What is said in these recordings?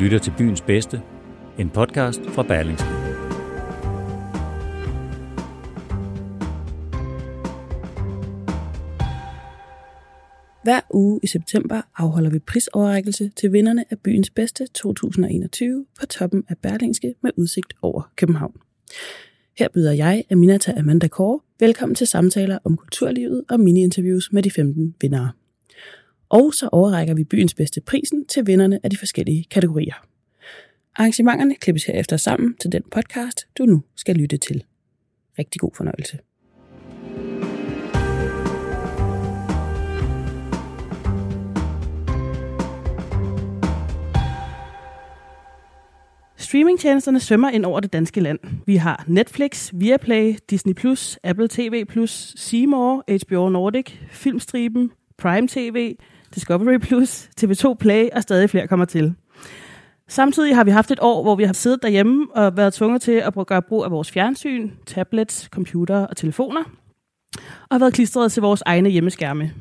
lytter til Byens Bedste, en podcast fra Berlingske. Hver uge i september afholder vi prisoverrækkelse til vinderne af Byens Bedste 2021 på toppen af Berlingske med udsigt over København. Her byder jeg, Aminata Amanda Kåre, velkommen til samtaler om kulturlivet og mini-interviews med de 15 vindere. Og så overrækker vi byens bedste prisen til vinderne af de forskellige kategorier. Arrangementerne klippes herefter sammen til den podcast, du nu skal lytte til. Rigtig god fornøjelse. Streamingtjenesterne svømmer ind over det danske land. Vi har Netflix, Viaplay, Disney+, Apple TV+, Seymour, HBO Nordic, Filmstriben, Prime TV, Discovery+, Plus, TV2 Play og stadig flere kommer til. Samtidig har vi haft et år, hvor vi har siddet derhjemme og været tvunget til at gøre brug af vores fjernsyn, tablets, computer og telefoner, og har været klistret til vores egne hjemmeskærme.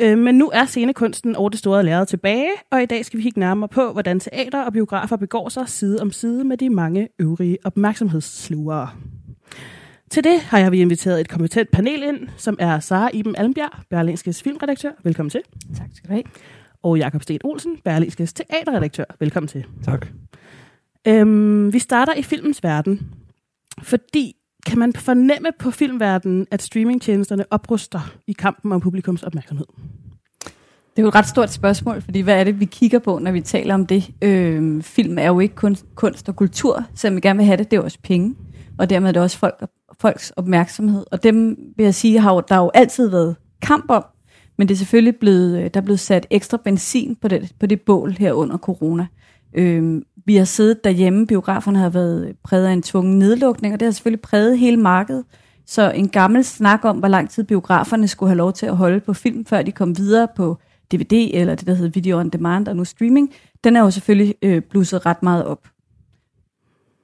Øh, men nu er scenekunsten over det store lærred tilbage, og i dag skal vi kigge nærmere på, hvordan teater og biografer begår sig side om side med de mange øvrige opmærksomhedsslugere. Til det har jeg vi inviteret et kompetent panel ind, som er Sara Iben Almbjerg, Berlingskes filmredaktør. Velkommen til. Tak skal du have. Og Jakob Sten Olsen, Berlingskes teaterredaktør. Velkommen til. Tak. Øhm, vi starter i filmens verden, fordi kan man fornemme på filmverdenen, at streamingtjenesterne opruster i kampen om publikums opmærksomhed? Det er jo et ret stort spørgsmål, fordi hvad er det, vi kigger på, når vi taler om det? Øh, film er jo ikke kun kunst og kultur, selvom vi gerne vil have det, det er også penge. Og dermed er det også folk, folks opmærksomhed. Og dem, vil jeg sige, har jo, der har jo altid været kamp om, men det er selvfølgelig blevet, øh, der er blevet sat ekstra benzin på det, på det bål her under corona. Øhm, vi har siddet derhjemme, biograferne har været præget af en tvungen nedlukning, og det har selvfølgelig præget hele markedet. Så en gammel snak om, hvor lang tid biograferne skulle have lov til at holde på film, før de kom videre på DVD, eller det, der hedder video on demand, og nu streaming, den er jo selvfølgelig øh, blusset ret meget op.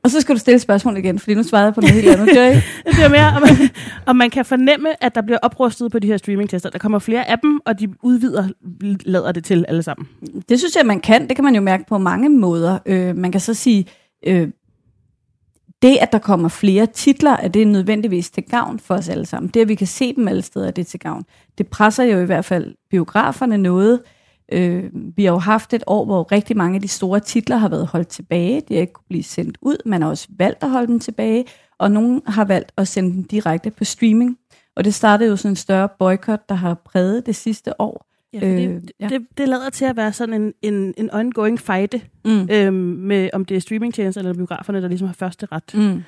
Og så skal du stille spørgsmål igen, fordi nu svarede jeg på noget helt andet. Det ikke? Det er mere, om man, om man kan fornemme, at der bliver oprustet på de her streamingtester. Der kommer flere af dem, og de udvider, lader det til alle sammen. Det synes jeg, man kan. Det kan man jo mærke på mange måder. Øh, man kan så sige, øh, det, at der kommer flere titler, er det nødvendigvis til gavn for os alle sammen. Det, at vi kan se dem alle steder, er det til gavn. Det presser jo i hvert fald biograferne noget. Øh, vi har jo haft et år, hvor rigtig mange af de store titler har været holdt tilbage. De har ikke kunne blive sendt ud. Man har også valgt at holde dem tilbage, og nogen har valgt at sende dem direkte på streaming. Og det startede jo sådan en større boykot, der har præget det sidste år. Ja, fordi Øh, det, ja. det, det lader til at være sådan en, en, en ongoing fight, Mm. øhm, med om det er streamingtjenester eller biograferne, der ligesom har første ret. Mm.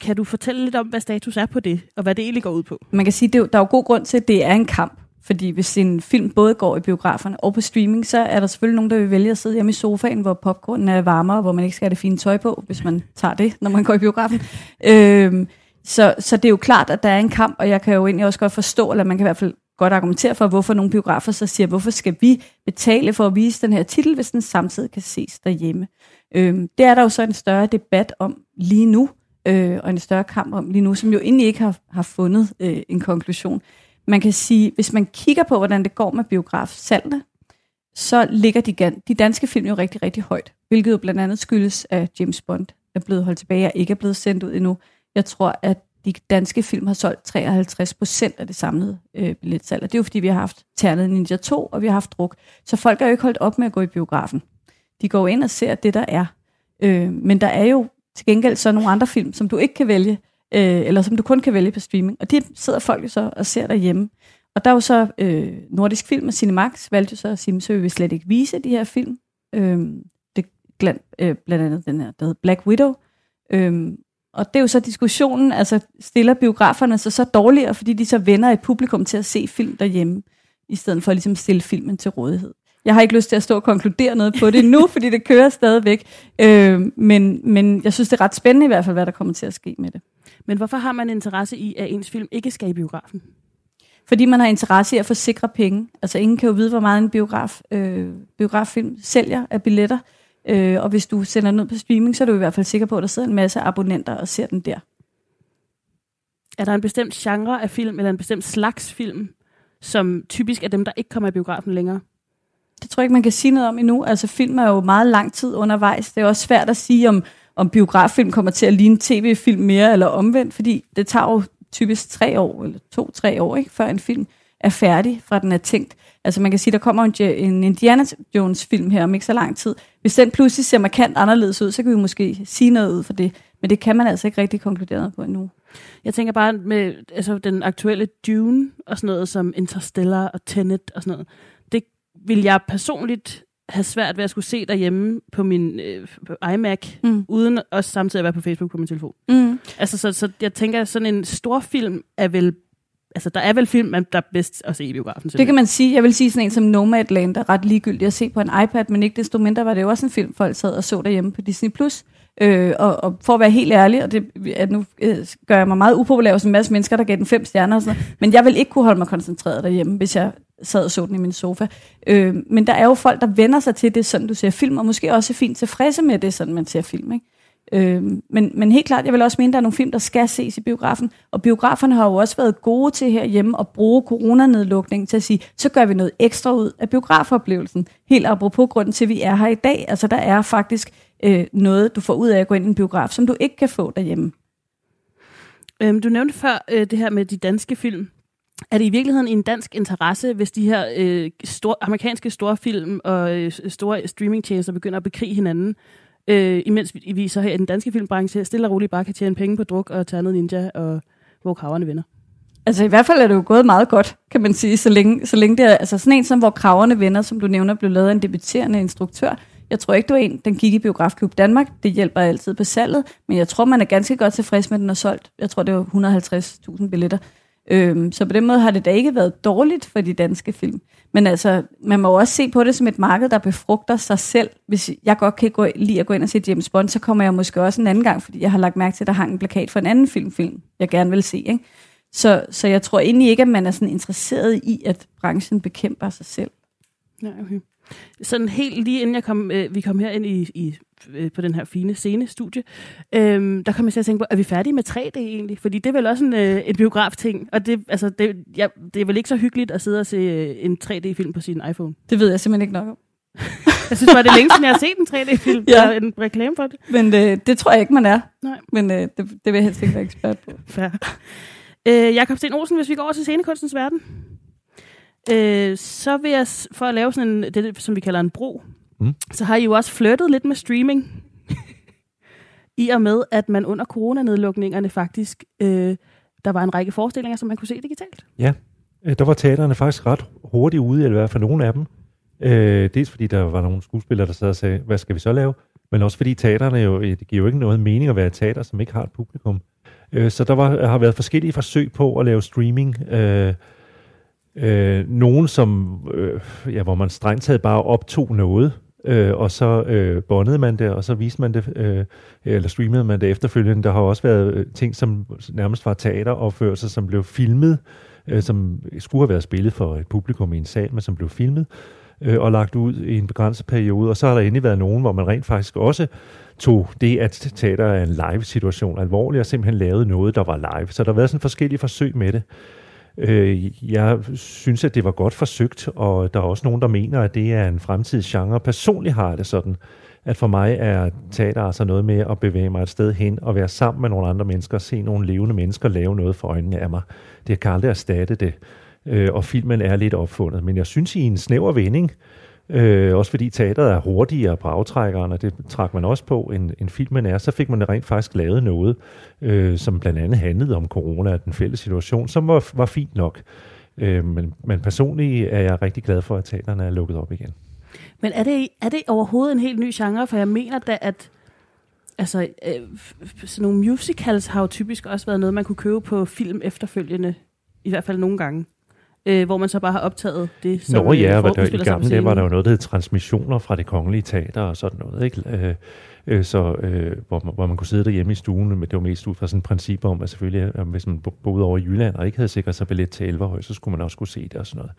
Kan du fortælle lidt om, hvad status er på det, og hvad det egentlig går ud på? Man kan sige, at der er jo god grund til, at det er en kamp. Fordi hvis en film både går i biograferne og på streaming, så er der selvfølgelig nogen, der vil vælge at sidde hjemme i sofaen, hvor popcornen er varmere, hvor man ikke skal have det fine tøj på, hvis man tager det, når man går i biografen. Øhm, så, så det er jo klart, at der er en kamp, og jeg kan jo egentlig også godt forstå, eller man kan i hvert fald godt argumentere for, hvorfor nogle biografer så siger, hvorfor skal vi betale for at vise den her titel, hvis den samtidig kan ses derhjemme. Øhm, det er der jo så en større debat om lige nu, øh, og en større kamp om lige nu, som jo egentlig ikke har, har fundet øh, en konklusion. Man kan sige, hvis man kigger på, hvordan det går med biografsalgene, så ligger de, de danske film jo rigtig, rigtig højt, hvilket jo blandt andet skyldes, at James Bond er blevet holdt tilbage og ikke er blevet sendt ud endnu. Jeg tror, at de danske film har solgt 53 procent af det samlede øh, billetsalg, og det er jo fordi, vi har haft Ternet Ninja 2, og vi har haft druk. Så folk er jo ikke holdt op med at gå i biografen. De går ind og ser det, der er. Øh, men der er jo til gengæld så nogle andre film, som du ikke kan vælge, øh, eller som du kun kan vælge på streaming. Og det sidder folk jo så og ser derhjemme. Og der er jo så øh, Nordisk Film og Cinemax valgte jo så at sige, så vil vi slet ikke vise de her film. Øh, det glant, øh, blandt andet den her, der hedder Black Widow, Øhm, og det er jo så diskussionen, altså stiller biograferne sig så dårligere, fordi de så vender et publikum til at se film derhjemme, i stedet for at ligesom stille filmen til rådighed. Jeg har ikke lyst til at stå og konkludere noget på det nu, fordi det kører stadigvæk. Øh, men, men jeg synes, det er ret spændende i hvert fald, hvad der kommer til at ske med det. Men hvorfor har man interesse i, at ens film ikke skal i biografen? Fordi man har interesse i at få sikre penge. Altså ingen kan jo vide, hvor meget en biograf, øh, biograffilm sælger af billetter. Øh, og hvis du sender den ud på streaming, så er du i hvert fald sikker på, at der sidder en masse abonnenter og ser den der. Er der en bestemt genre af film, eller en bestemt slags film, som typisk er dem, der ikke kommer i biografen længere? Det tror jeg ikke, man kan sige noget om endnu. Altså film er jo meget lang tid undervejs. Det er også svært at sige, om, om biograffilm kommer til at ligne tv-film mere eller omvendt, fordi det tager jo typisk tre år, eller to-tre år, ikke, før en film er færdig, fra den er tænkt. Altså man kan sige, der kommer en, en Indiana Jones film her om ikke så lang tid. Hvis den pludselig ser markant anderledes ud, så kan vi måske sige noget ud for det. Men det kan man altså ikke rigtig konkludere noget på endnu. Jeg tænker bare med altså, den aktuelle Dune og sådan noget som Interstellar og Tenet og sådan noget. Det vil jeg personligt have svært ved at skulle se derhjemme på min øh, på iMac, mm. uden også samtidig at være på Facebook på min telefon. Mm. Altså, så, så jeg tænker, sådan en stor film er vel altså, der er vel film, der er bedst at se i biografen. Det kan man sige. Jeg vil sige sådan en som Nomadland, der er ret ligegyldig at se på en iPad, men ikke desto mindre var det jo også en film, folk sad og så derhjemme på Disney+. Plus. Øh, og, og for at være helt ærlig, og det at nu øh, gør jeg mig meget upopulær hos en masse mennesker, der gav den fem stjerner og sådan noget, men jeg vil ikke kunne holde mig koncentreret derhjemme, hvis jeg sad og så den i min sofa. Øh, men der er jo folk, der vender sig til det, sådan du ser film, og måske også er fint tilfredse med det, sådan man ser film. Ikke? Øh, men, men helt klart, jeg vil også mene, at der er nogle film, der skal ses i biografen. Og biograferne har jo også været gode til herhjemme at bruge coronanedlukningen til at sige, så gør vi noget ekstra ud af biografoplevelsen. Helt apropos grunden til, at vi er her i dag. Altså der er faktisk øh, noget, du får ud af at gå ind i en biograf, som du ikke kan få derhjemme. Øhm, du nævnte før øh, det her med de danske film. Er det i virkeligheden en dansk interesse, hvis de her øh, store, amerikanske store film og øh, store streamingtjenester begynder at bekrige hinanden? Øh, imens vi, så her i den danske filmbranche stille og roligt bare kan tjene penge på druk og noget ninja og hvor kraverne vinder. Altså i hvert fald er det jo gået meget godt, kan man sige, så længe, så længe det er, altså sådan en som Hvor kraverne vinder, som du nævner, blev lavet af en debuterende instruktør. Jeg tror ikke, du er en, den gik i Biografklub Danmark. Det hjælper altid på salget, men jeg tror, man er ganske godt tilfreds med, at den er solgt. Jeg tror, det var 150.000 billetter. Øhm, så på den måde har det da ikke været dårligt for de danske film. Men altså, man må også se på det som et marked, der befrugter sig selv. Hvis jeg godt kan gå, lide at gå ind og se James Bond, så kommer jeg måske også en anden gang, fordi jeg har lagt mærke til, at der hang en plakat for en anden filmfilm, jeg gerne vil se. Ikke? Så, så jeg tror egentlig ikke, at man er sådan interesseret i, at branchen bekæmper sig selv. Nej, okay. Sådan helt lige inden jeg kom, øh, vi kom her ind i, i øh, på den her fine scene-studie, øh, der kom jeg til at tænke på, er vi færdige med 3D egentlig? Fordi det er vel også en, øh, en biograf-ting, og det, altså, det, ja, det er vel ikke så hyggeligt at sidde og se øh, en 3D-film på sin iPhone? Det ved jeg simpelthen ikke nok om. jeg synes bare, det er længe siden, jeg har set en 3D-film. ja. Der en reklame for det. Men øh, det tror jeg ikke, man er. Nej. Men øh, det, det vil jeg helst ikke være ekspert på. Fair. Øh, Jakob Sten Olsen, hvis vi går over til scenekunstens verden, øh, så vil jeg, for at lave sådan en, det, som vi kalder en bro, mm. så har I jo også flyttet lidt med streaming. I og med, at man under coronanedlukningerne faktisk, øh, der var en række forestillinger, som man kunne se digitalt. Ja, øh, der var teaterne faktisk ret hurtigt ude, eller i hvert fald nogle af dem. Øh, dels fordi der var nogle skuespillere, der sad og sagde, hvad skal vi så lave? Men også fordi teaterne jo, det giver jo ikke noget mening at være et teater, som ikke har et publikum. Øh, så der var, har været forskellige forsøg på at lave streaming. Øh, øh, nogen, som, øh, ja, hvor man strengt taget bare optog noget, øh, og så øh, bondede man det, og så viste man det, øh, eller streamede man det efterfølgende. Der har også været øh, ting, som nærmest var teateropførelser, som blev filmet, øh, som skulle have været spillet for et publikum i en sal, men som blev filmet øh, og lagt ud i en begrænset periode. Og så har der endelig været nogen, hvor man rent faktisk også tog det, at teater er en live-situation alvorligt, og simpelthen lavede noget, der var live. Så der har været sådan forskellige forsøg med det. Øh, jeg synes, at det var godt forsøgt, og der er også nogen, der mener, at det er en fremtidsgenre. Personligt har jeg det sådan, at for mig er teater altså noget med at bevæge mig et sted hen og være sammen med nogle andre mennesker, se nogle levende mennesker lave noget for øjnene af mig. Det kan aldrig erstatte det, øh, og filmen er lidt opfundet. Men jeg synes, i en snæver vending, Øh, Øh, også fordi teateret er hurtigere på aftrækkeren, og det trak man også på, end, end filmen er. Så fik man rent faktisk lavet noget, øh, som blandt andet handlede om corona og den fælles situation, som var, var fint nok. Øh, men, men personligt er jeg rigtig glad for, at teaterne er lukket op igen. Men er det, er det overhovedet en helt ny genre? For jeg mener da, at altså, øh, sådan nogle musicals har jo typisk også været noget, man kunne købe på film efterfølgende, i hvert fald nogle gange, øh, hvor man så bare har optaget det, som Nå ja, øh, var der, i gamle dage var der jo noget, der hed transmissioner fra det kongelige teater og sådan noget, ikke? Øh, øh, så, øh, hvor, man, hvor man kunne sidde derhjemme i stuen, men det var mest ud fra sådan et princip om, at selvfølgelig, at hvis man bo- boede over i Jylland og ikke havde sikret sig billet til Elverhøj, så skulle man også kunne se det og sådan noget.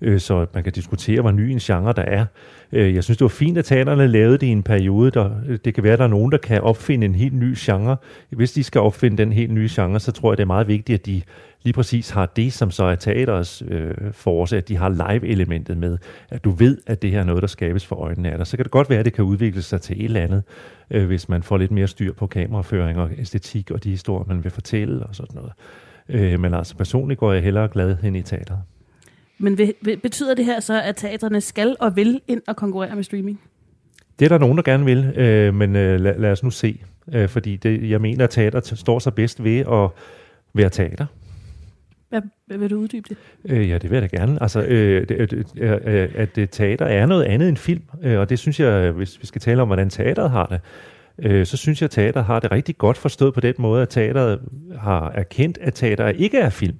Øh, så man kan diskutere, hvor ny en genre der er. Øh, jeg synes, det var fint, at teaterne lavede det i en periode. Der, det kan være, at der er nogen, der kan opfinde en helt ny genre. Hvis de skal opfinde den helt nye genre, så tror jeg, det er meget vigtigt, at de lige præcis har det, som så er teaters øh, force, at de har live-elementet med. At du ved, at det her er noget, der skabes for øjnene af dig. Så kan det godt være, at det kan udvikle sig til et eller andet, øh, hvis man får lidt mere styr på kameraføring og æstetik og de historier, man vil fortælle og sådan noget. Øh, men altså personligt går jeg hellere glad hen i teateret. Men betyder det her så, at teaterne skal og vil ind og konkurrere med streaming? Det er der nogen, der gerne vil, øh, men øh, lad, lad os nu se. Øh, fordi det, jeg mener, at teater står sig bedst ved at være teater. Hvad, vil du uddybe det? Øh, ja, det vil jeg da gerne. Altså, øh, det, øh, øh, øh at teater er noget andet end film, øh, og det synes jeg, hvis vi skal tale om, hvordan teateret har det, øh, så synes jeg, at teater har det rigtig godt forstået på den måde, at teateret har erkendt, at teater ikke er film.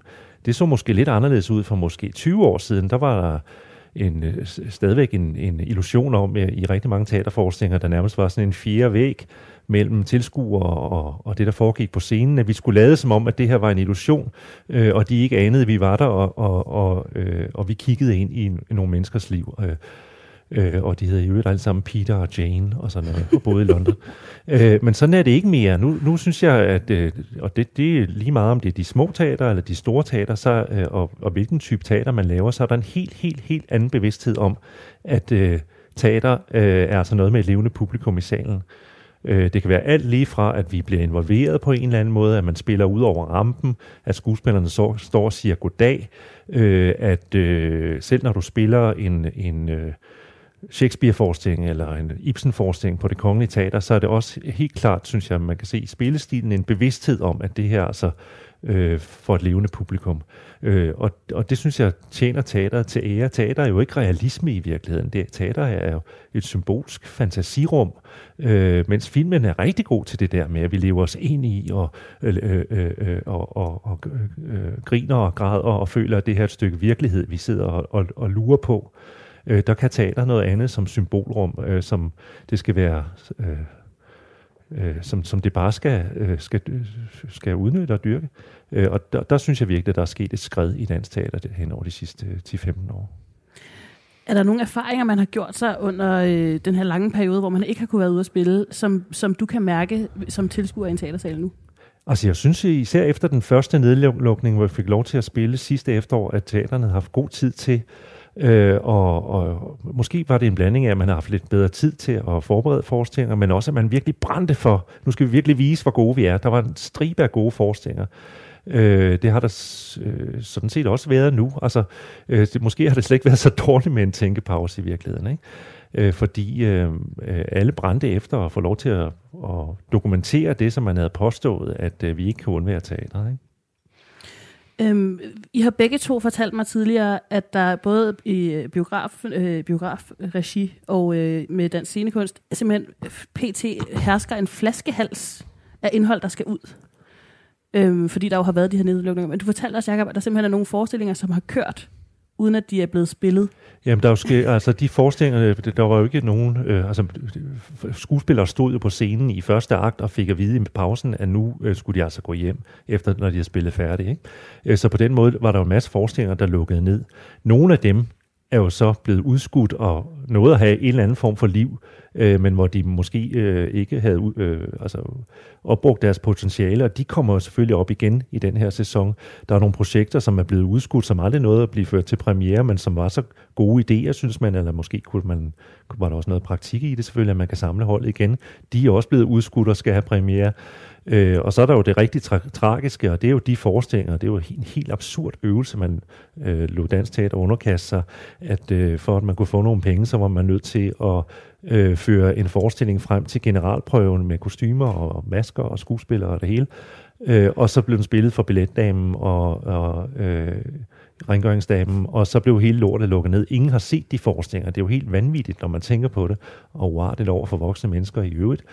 Det så måske lidt anderledes ud for måske 20 år siden. Der var der en, øh, stadigvæk en, en illusion om i rigtig mange teaterforestillinger, der nærmest var sådan en fjerde væg mellem tilskuere og, og det, der foregik på scenen, at vi skulle lade som om, at det her var en illusion, øh, og de ikke anede, at vi var der, og, og, og, øh, og vi kiggede ind i, en, i nogle menneskers liv. Øh, Øh, og de hedder i øvrigt alle sammen Peter og Jane og sådan noget, og boede i London. øh, men sådan er det ikke mere. Nu, nu synes jeg, at øh, og det, det er lige meget om det er de små teater eller de store teater, så, øh, og, og hvilken type teater man laver, så er der en helt, helt, helt anden bevidsthed om, at øh, teater øh, er altså noget med et levende publikum i salen. Øh, Øh, det kan være alt lige fra, at vi bliver involveret på en eller anden måde, at man spiller ud over rampen, at skuespillerne så, står og siger goddag, øh, at øh, selv når du spiller en, en øh, Shakespeare-forestilling eller en Ibsen-forestilling på det kongelige teater, så er det også helt klart, synes jeg, man kan se i spillestilen en bevidsthed om, at det her altså øh, for et levende publikum. Øh, og, og det synes jeg tjener teateret til ære. Teater er jo ikke realisme i virkeligheden. Det, teater er jo et symbolsk fantasirum, øh, mens filmen er rigtig god til det der med, at vi lever os ind i og, øh, øh, øh, øh, og, og, og øh, griner og græder og føler, at det her er et stykke virkelighed, vi sidder og, og, og lurer på. Øh, der kan teater noget andet som symbolrum, øh, som det skal være... Øh, øh, som, som det bare skal, øh, skal, skal udnytte og dyrke. Øh, og der, der synes jeg virkelig, at der er sket et skred i dansk teater hen over de sidste øh, 10-15 år. Er der nogle erfaringer, man har gjort sig under øh, den her lange periode, hvor man ikke har kunne være ude at spille, som, som du kan mærke som tilskuer i en teatersal nu? Altså jeg synes især efter den første nedlukning, hvor jeg fik lov til at spille sidste efterår, at teaterne havde haft god tid til Øh, og, og måske var det en blanding af, at man har haft lidt bedre tid til at forberede forestillinger, men også at man virkelig brændte for, nu skal vi virkelig vise, hvor gode vi er. Der var en stribe af gode forestillinger. Øh, det har der øh, sådan set også været nu. Altså, øh, det, måske har det slet ikke været så dårligt med en tænkepause i virkeligheden. Ikke? Øh, fordi øh, øh alle brændte efter at få lov til at, at dokumentere det, som man havde påstået, at øh, vi ikke kan undvære teateret. Ikke? Øhm, I har begge to fortalt mig tidligere, at der både i øh, biograf, øh, biografregi og øh, med dansk scenekunst simpelthen øh, pt. hersker en flaskehals af indhold, der skal ud. Øhm, fordi der jo har været de her nedlukninger. Men du fortalte os, Jacob, at der simpelthen er nogle forestillinger, som har kørt, uden at de er blevet spillet. Jamen, der er jo ske, altså de forestillinger, der var jo ikke nogen, øh, altså skuespillere stod jo på scenen i første akt og fik at vide i pausen, at nu øh, skulle de altså gå hjem, efter når de havde spillet færdigt. Ikke? Øh, så på den måde var der jo en masse forestillinger, der lukkede ned. Nogle af dem er jo så blevet udskudt og nåede at have en eller anden form for liv, øh, men hvor de måske øh, ikke havde øh, altså, opbrugt deres potentiale, og de kommer selvfølgelig op igen i den her sæson. Der er nogle projekter, som er blevet udskudt, som aldrig nåede at blive ført til premiere, men som var så gode idéer, synes man, eller måske kunne man, var der også noget praktik i det selvfølgelig, at man kan samle holdet igen. De er også blevet udskudt og skal have premiere. Øh, og så er der jo det rigtig tra- tragiske, og det er jo de forestillinger, det er jo en helt absurd øvelse, man øh, lå Dansk Teater underkaste sig, at øh, for at man kunne få nogle penge, så var man nødt til at øh, føre en forestilling frem til generalprøven med kostymer og masker og skuespillere og det hele. Øh, og så blev den spillet for billetdamen og, og øh, rengøringsdamen, og så blev hele lortet lukket ned. Ingen har set de forestillinger. Det er jo helt vanvittigt, når man tænker på det, og wow, det er over for voksne mennesker i øvrigt.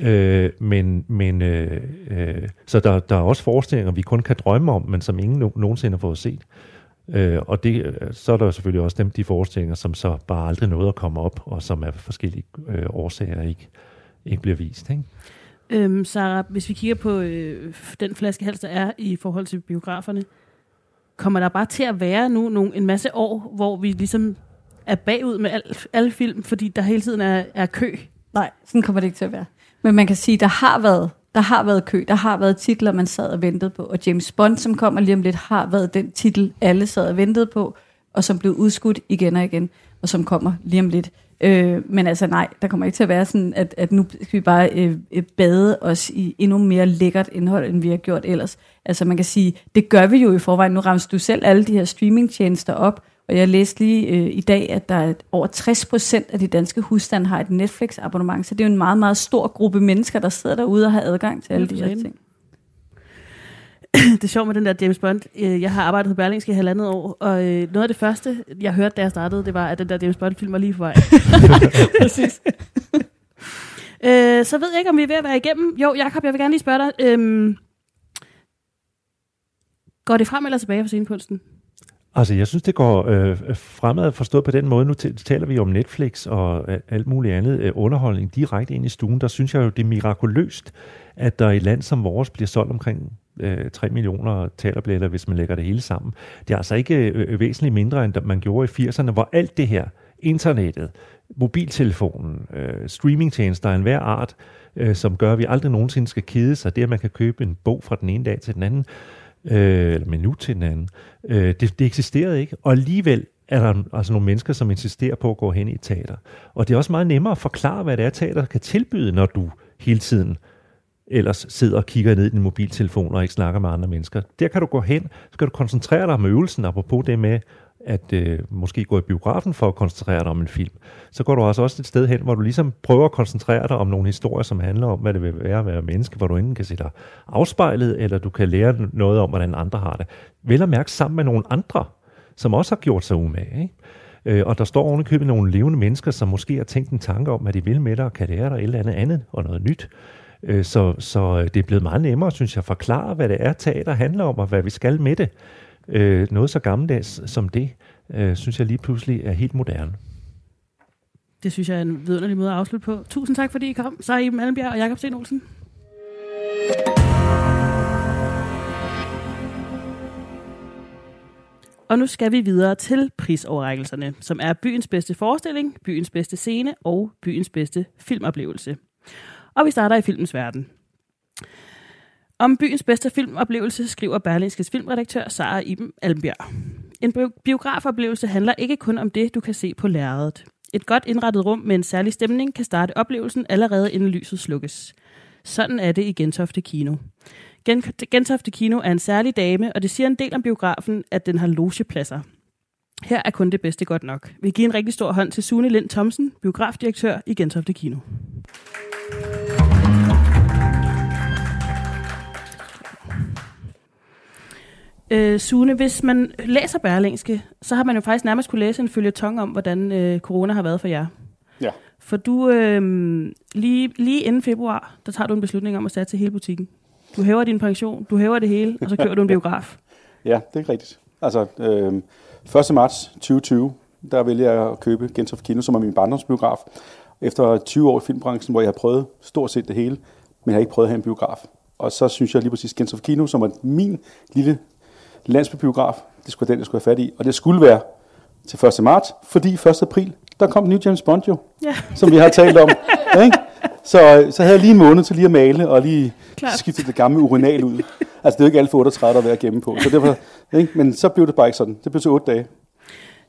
Øh, men men øh, øh, så der, der er også forestillinger, vi kun kan drømme om, men som ingen no- nogensinde har fået set. Øh, og det, så er der selvfølgelig også dem, de forestillinger, som så bare aldrig nåede at komme op, og som af forskellige øh, årsager ikke, ikke bliver vist. Ikke? Øhm, Sarah, hvis vi kigger på øh, den flaskehals, der er i forhold til biograferne, kommer der bare til at være nu nogle, en masse år, hvor vi ligesom er bagud med al, alle film, fordi der hele tiden er, er kø? Nej, sådan kommer det ikke til at være. Men man kan sige, der har været der har været kø, der har været titler, man sad og ventede på, og James Bond, som kommer lige om lidt, har været den titel, alle sad og ventede på, og som blev udskudt igen og igen, og som kommer lige om lidt. Øh, men altså nej, der kommer ikke til at være sådan, at, at nu skal vi bare øh, øh bade os i endnu mere lækkert indhold, end vi har gjort ellers. Altså man kan sige, det gør vi jo i forvejen. Nu rammer du selv alle de her streamingtjenester op, og jeg læste lige øh, i dag, at der er over 60 procent af de danske husstande har et Netflix-abonnement, så det er jo en meget, meget stor gruppe mennesker, der sidder derude og har adgang til alle de her ting. det er sjovt med den der James Bond. Øh, jeg har arbejdet på Berlingske i halvandet år, og øh, noget af det første, jeg hørte, da jeg startede, det var, at den der James Bond-film var lige for vej. Præcis. øh, så ved jeg ikke, om vi er ved at være igennem. Jo, Jakob, jeg vil gerne lige spørge dig. Øhm, går det frem eller tilbage for scenekunsten? Altså, jeg synes, det går øh, fremad forstået på den måde. Nu taler vi om Netflix og øh, alt muligt andet øh, underholdning direkte ind i stuen. Der synes jeg jo, det er mirakuløst, at der i et land som vores bliver solgt omkring øh, 3 millioner talerbilletter, hvis man lægger det hele sammen. Det er altså ikke øh, øh væsentligt mindre, end man gjorde i 80'erne, hvor alt det her, internettet, mobiltelefonen, øh, streamingtjenester af enhver art, øh, som gør, at vi aldrig nogensinde skal kede sig, det at man kan købe en bog fra den ene dag til den anden, øh, Øh, eller minut til den anden, øh, det, det eksisterede ikke. Og alligevel er der altså nogle mennesker, som insisterer på at gå hen i et teater. Og det er også meget nemmere at forklare, hvad det er, teater kan tilbyde, når du hele tiden ellers sidder og kigger ned i din mobiltelefon og ikke snakker med andre mennesker. Der kan du gå hen, så kan du koncentrere dig om øvelsen, apropos det med at øh, måske gå i biografen for at koncentrere dig om en film. Så går du altså også et sted hen, hvor du ligesom prøver at koncentrere dig om nogle historier, som handler om, hvad det vil være at være menneske, hvor du enten kan se dig afspejlet, eller du kan lære noget om, hvordan andre har det. Vel at mærke sammen med nogle andre, som også har gjort sig umage. Ikke? Øh, og der står ovenikøbet nogle levende mennesker, som måske har tænkt en tanke om, hvad de vil med dig, og kan lære dig et eller andet andet og noget nyt. Øh, så, så øh, det er blevet meget nemmere, synes jeg, at forklare, hvad det er, teater handler om, og hvad vi skal med det. Øh, noget så gammeldags som det, øh, synes jeg lige pludselig er helt moderne. Det synes jeg er en vidunderlig måde at afslutte på. Tusind tak, fordi I kom. Så er I Malmbjerg og Jakob Sten Olsen. Og nu skal vi videre til prisoverrækkelserne, som er byens bedste forestilling, byens bedste scene og byens bedste filmoplevelse. Og vi starter i filmens verden. Om byens bedste filmoplevelse skriver Berlingskes filmredaktør Sara Iben Almbjerg. En biografoplevelse handler ikke kun om det, du kan se på lærredet. Et godt indrettet rum med en særlig stemning kan starte oplevelsen allerede inden lyset slukkes. Sådan er det i Gentofte Kino. Gentofte Kino er en særlig dame, og det siger en del om biografen, at den har logepladser. Her er kun det bedste godt nok. Vi giver en rigtig stor hånd til Sune Lind Thomsen, biografdirektør i Gentofte Kino. Øh, Sune, hvis man læser Berlingske, så har man jo faktisk nærmest kunne læse en følgetong om, hvordan øh, corona har været for jer. Ja. For du, øh, lige, lige inden februar, der tager du en beslutning om at sætte til hele butikken. Du hæver din pension, du hæver det hele, og så kører du en biograf. Ja, det er rigtigt. Altså, øh, 1. marts 2020, der vælger jeg at købe Gentofte Kino, som er min barndomsbiograf. Efter 20 år i filmbranchen, hvor jeg har prøvet stort set det hele, men jeg har ikke prøvet at have en biograf. Og så synes jeg lige præcis Gentofte Kino, som er min lille landsbybiograf. Det skulle den, jeg skulle have fat i. Og det skulle være til 1. marts, fordi 1. april, der kom New James Bond jo, ja. som vi har talt om. ikke? Så, så havde jeg lige en måned til lige at male, og lige Klart. skifte det gamle urinal ud. Altså, det er jo ikke alt for 38, der er ved at gemme på. Så derfor, ikke? Men så blev det bare ikke sådan. Det blev til 8 dage.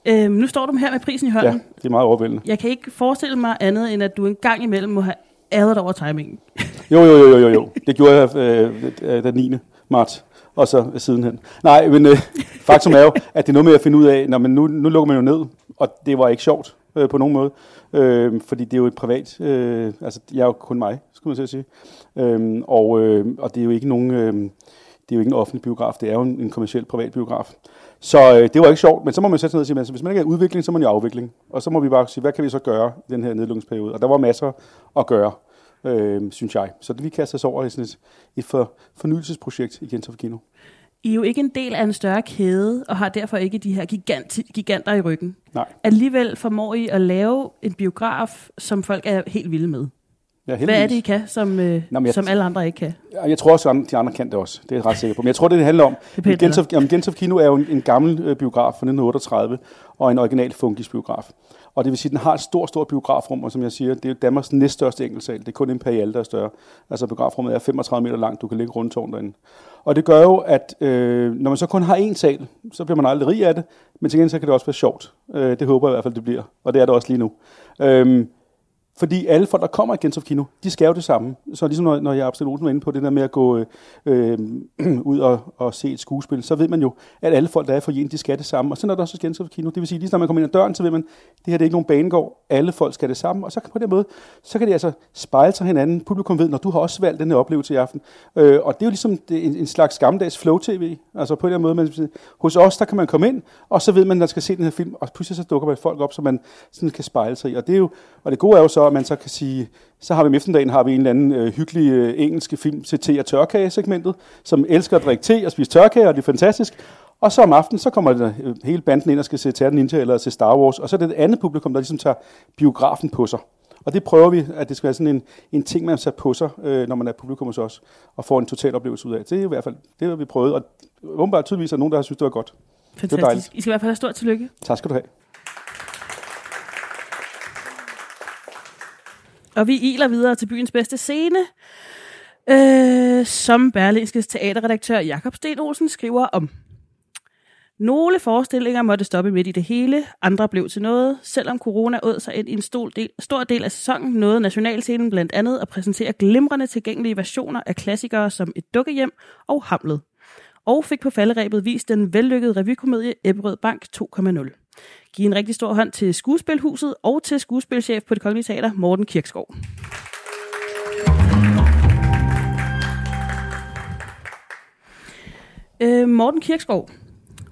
Øhm, nu står du her med prisen i hånden. Ja, det er meget overvældende. Jeg kan ikke forestille mig andet, end at du en gang imellem må have æret over timingen. jo, jo, jo, jo, jo. Det gjorde jeg øh den 9. marts og så sidenhen. Nej, men øh, faktum er jo, at det er noget med at finde ud af, når man nu, nu lukker man jo ned, og det var ikke sjovt øh, på nogen måde, øh, fordi det er jo et privat, øh, altså jeg er jo kun mig, skulle man at sige. Øhm, og, øh, og det er jo ikke nogen... Øh, det er jo ikke en offentlig biograf, det er jo en, en kommersiel privat biograf. Så øh, det var ikke sjovt, men så må man sætte sig ned og sige, at hvis man ikke er udvikling, så må man jo afvikling. Og så må vi bare sige, hvad kan vi så gøre i den her nedlukningsperiode? Og der var masser at gøre, øh, synes jeg. Så det vi kaster os over i sådan et, et for, fornyelsesprojekt i Gentofte Kino. I er jo ikke en del af en større kæde, og har derfor ikke de her gigant, giganter i ryggen. Nej. Alligevel formår I at lave en biograf, som folk er helt vilde med. Ja, Hvad er det, I kan, som, øh, Nå, jeg- som alle andre ikke kan? Jeg tror også, at de andre kan det også. Det er jeg ret sikker på. Men jeg tror, det, det handler om. pænt, Gentofte, jamen, Kino er jo en, en gammel øh, biograf fra 1938, og en original funkis biograf. Og det vil sige, at den har et stort, stort biografrum, og som jeg siger, det er Danmarks næststørste enkeltsal. Det er kun Imperial, der er større. Altså biografrummet er 35 meter langt, du kan ligge rundt tårn derinde. Og det gør jo, at øh, når man så kun har én sal, så bliver man aldrig rig af det, men til gengæld så kan det også være sjovt. Øh, det håber jeg i hvert fald, det bliver, og det er det også lige nu. Øhm, fordi alle folk, der kommer i Gentofte Kino, de skal jo det samme. Så ligesom når, når jeg absolut var inde på det der med at gå øh, øh, ud og, og se et skuespil, så ved man jo, at alle folk, der er for de skal det samme. Og sådan er der også i Gentofte Kino. Det vil sige, lige når man kommer ind ad døren, så ved man, det her det er ikke nogen banegård. Alle folk skal det samme. Og så kan på den måde, så kan det altså spejle sig hinanden. Publikum ved, når du har også valgt den her oplevelse i aften. Øh, og det er jo ligesom det, en, en slags gammeldags flow-tv. Altså på den måde, man, hos os, der kan man komme ind, og så ved man, at man skal se den her film, og pludselig så dukker man folk op, som man sådan kan spejle sig i. Og det, er jo, og det gode er jo så, at man så kan sige, så har vi om eftermiddagen har vi en eller anden øh, hyggelig øh, engelske film til te- og tørkage-segmentet, som elsker at drikke te og spise tørkage, og det er fantastisk. Og så om aftenen, så kommer der, øh, hele banden ind og skal se Terten Ninja eller se Star Wars, og så er det et andet publikum, der ligesom tager biografen på sig. Og det prøver vi, at det skal være sådan en, en ting, man tager på sig, øh, når man er publikum hos os, og får en total oplevelse ud af. Det er i hvert fald det, har vi prøvet, og åbenbart tydeligvis er nogen, der har synes, det var godt. Fantastisk. dejligt. I skal i hvert fald have stort tillykke. Tak skal du have. Og vi iler videre til byens bedste scene, øh, som Berlingskes teaterredaktør Jakob Sten Olsen skriver om. Nogle forestillinger måtte stoppe midt i det hele, andre blev til noget. Selvom corona åd sig ind i en stor del, stor del af sæsonen, nåede Nationalscenen blandt andet at præsentere glimrende tilgængelige versioner af klassikere som Et dukkehjem og Hamlet. Og fik på falderæbet vist den vellykkede revykomedie Ebberød Bank 2.0. Giv en rigtig stor hånd til Skuespilhuset og til skuespilchef på det Kongelige Teater, Morten Kirkskov. Øh, Morten Kirkskov,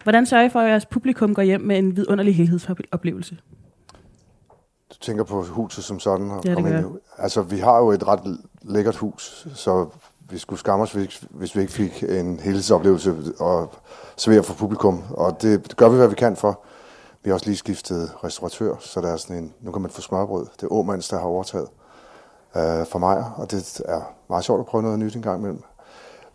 hvordan sørger I for, at jeres publikum går hjem med en vidunderlig helhedsoplevelse? Du tænker på huset som sådan? Og Ja, det gør ind Altså, vi har jo et ret lækkert hus, så vi skulle skamme os, hvis- vi ikke fik en helhedsoplevelse og servere for publikum. Og det gør vi, hvad vi kan for. Vi har også lige skiftet restauratør, så der er sådan en, nu kan man få smørbrød. Det er Åmands, der har overtaget øh, for mig, og det er meget sjovt at prøve noget nyt en gang imellem.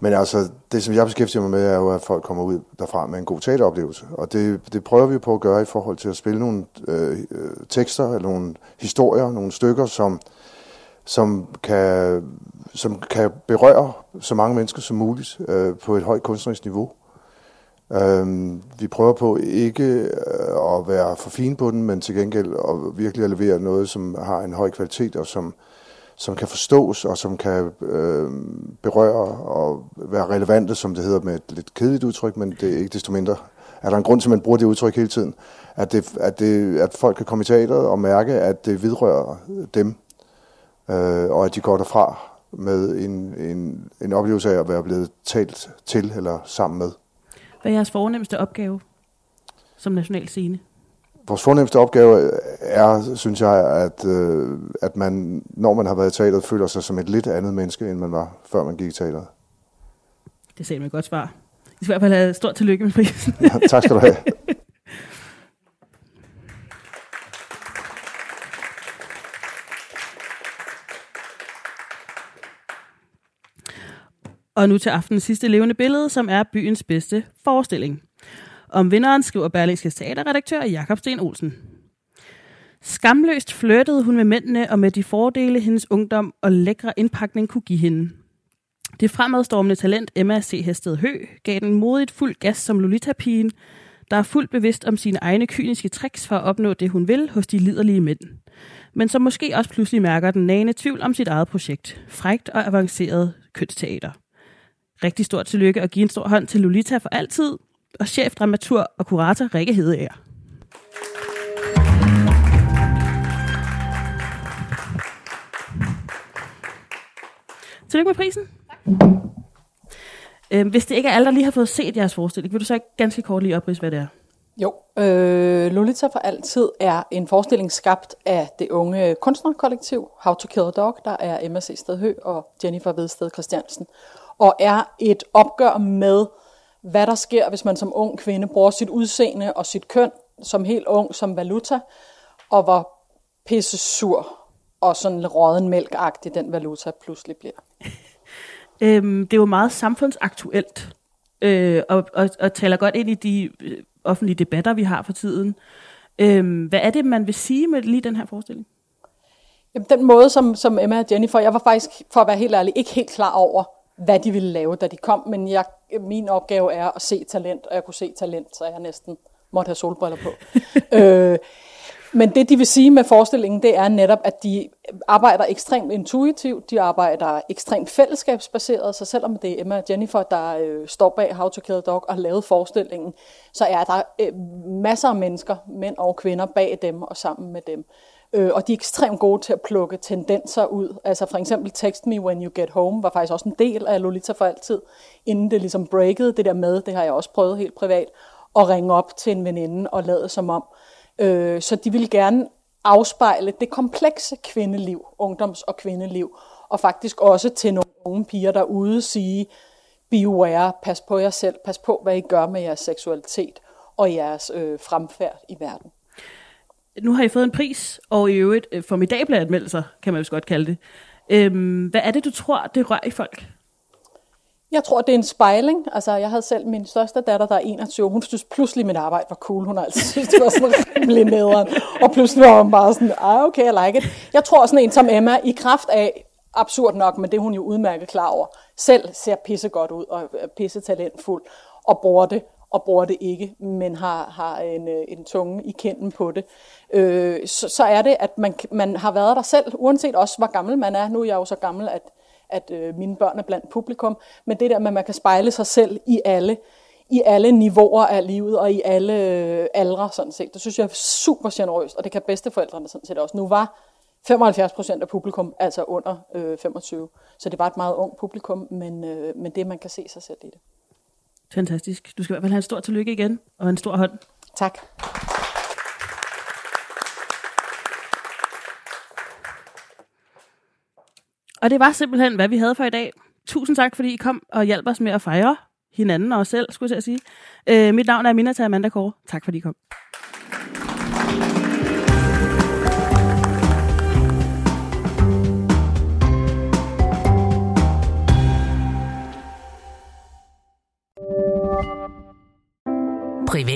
Men altså, det som jeg beskæftiger mig med, er jo, at folk kommer ud derfra med en god teateroplevelse. Og det, det prøver vi på at gøre i forhold til at spille nogle øh, øh, tekster, eller nogle historier, nogle stykker, som, som, kan, som kan berøre så mange mennesker som muligt øh, på et højt kunstnerisk niveau. Øhm, vi prøver på ikke øh, at være for fine på den, men til gengæld at virkelig at levere noget, som har en høj kvalitet, og som, som kan forstås, og som kan øh, berøre og være relevante, som det hedder med et lidt kedeligt udtryk, men det er ikke desto mindre. Er der en grund til, at man bruger det udtryk hele tiden? At, det, at, det, at folk kan komme i teateret og mærke, at det vidrører dem, øh, og at de går derfra med en, en, en oplevelse af at være blevet talt til eller sammen med. Hvad er jeres fornemmeste opgave som national scene? Vores fornemmeste opgave er, synes jeg, at, øh, at man, når man har været i teateret, føler sig som et lidt andet menneske, end man var, før man gik i teateret. Det sagde man et godt svar. I skal i hvert fald have stort tillykke med prisen. tak skal du have. Og nu til aftenens sidste levende billede, som er byens bedste forestilling. Om vinderen skriver Berlingske teaterredaktør Jakob Sten Olsen. Skamløst flirtede hun med mændene og med de fordele, hendes ungdom og lækre indpakning kunne give hende. Det fremadstormende talent Emma C. Hested Hø gav den modigt fuld gas som Lolita-pigen, der er fuldt bevidst om sine egne kyniske tricks for at opnå det, hun vil hos de liderlige mænd. Men som måske også pludselig mærker den nagende tvivl om sit eget projekt. Frægt og avanceret kønsteater. Rigtig stort tillykke og give en stor hånd til Lolita for altid, og chef, dramatur og kurator Rikke Hedeager. Tillykke med prisen. Øhm, hvis det ikke er alle, der lige har fået set jeres forestilling, vil du så ikke ganske kort lige oprise, hvad det er? Jo, øh, Lolita for altid er en forestilling skabt af det unge kunstnerkollektiv How to Kill a Dog, der er Emma C. Stedhø og Jennifer Vedsted Christiansen, og er et opgør med, hvad der sker, hvis man som ung kvinde bruger sit udseende og sit køn som helt ung som valuta, og hvor pisse sur og sådan råden mælkagtig den valuta pludselig bliver. Øhm, det er jo meget samfundsaktuelt, øh, og, og, og taler godt ind i de øh, offentlige debatter, vi har for tiden. Øhm, hvad er det, man vil sige med lige den her forestilling? Jamen, den måde, som, som Emma og Jennifer, jeg var faktisk, for at være helt ærlig, ikke helt klar over, hvad de ville lave, da de kom, men jeg, min opgave er at se talent, og jeg kunne se talent, så jeg næsten måtte have solbriller på. øh, men det, de vil sige med forestillingen, det er netop, at de arbejder ekstremt intuitivt, de arbejder ekstremt fællesskabsbaseret, så selvom det er Emma og Jennifer, der øh, står bag How to Kill a Dog og lavet forestillingen, så er der øh, masser af mennesker, mænd og kvinder, bag dem og sammen med dem. Øh, og de er ekstremt gode til at plukke tendenser ud. Altså for eksempel Text Me When You Get Home var faktisk også en del af Lolita for altid, inden det ligesom breakede det der med, det har jeg også prøvet helt privat, at ringe op til en veninde og lade som om. Øh, så de vil gerne afspejle det komplekse kvindeliv, ungdoms- og kvindeliv, og faktisk også til nogle unge piger derude sige, beware, pas på jer selv, pas på, hvad I gør med jeres seksualitet og jeres øh, fremfærd i verden. Nu har I fået en pris, og i øvrigt øh, formidable anmeldelser, kan man jo godt kalde det. Øhm, hvad er det, du tror, det rører i folk? Jeg tror, det er en spejling. Altså, jeg havde selv min største datter, der er 21. Hun synes pludselig, at mit arbejde var cool. Hun har altid synes, det var sådan rimelig nederen. Og pludselig var hun bare sådan, ah, okay, I like it. Jeg tror sådan en som Emma, i kraft af, absurd nok, men det er hun jo udmærket klar over, selv ser pisse godt ud og øh, er pisse talentfuld og bruger det og bruger det ikke, men har, har en, øh, en tunge i kenden på det, øh, så, så er det, at man, man har været der selv, uanset også hvor gammel man er. Nu er jeg jo så gammel, at at øh, mine børn er blandt publikum, men det der med, at man kan spejle sig selv i alle, i alle niveauer af livet og i alle øh, aldre, sådan set. Det synes jeg er super generøst, og det kan bedsteforældrene sådan set også. Nu var 75 procent af publikum altså under øh, 25, så det var et meget ung publikum, men, øh, men det, man kan se sig selv i det. Fantastisk. Du skal i hvert fald have en stor tillykke igen, og en stor hånd. Tak. Og det var simpelthen, hvad vi havde for i dag. Tusind tak, fordi I kom og hjalp os med at fejre hinanden og os selv, skulle jeg sige. Øh, mit navn er Minata Amanda Kåre. Tak fordi I kom.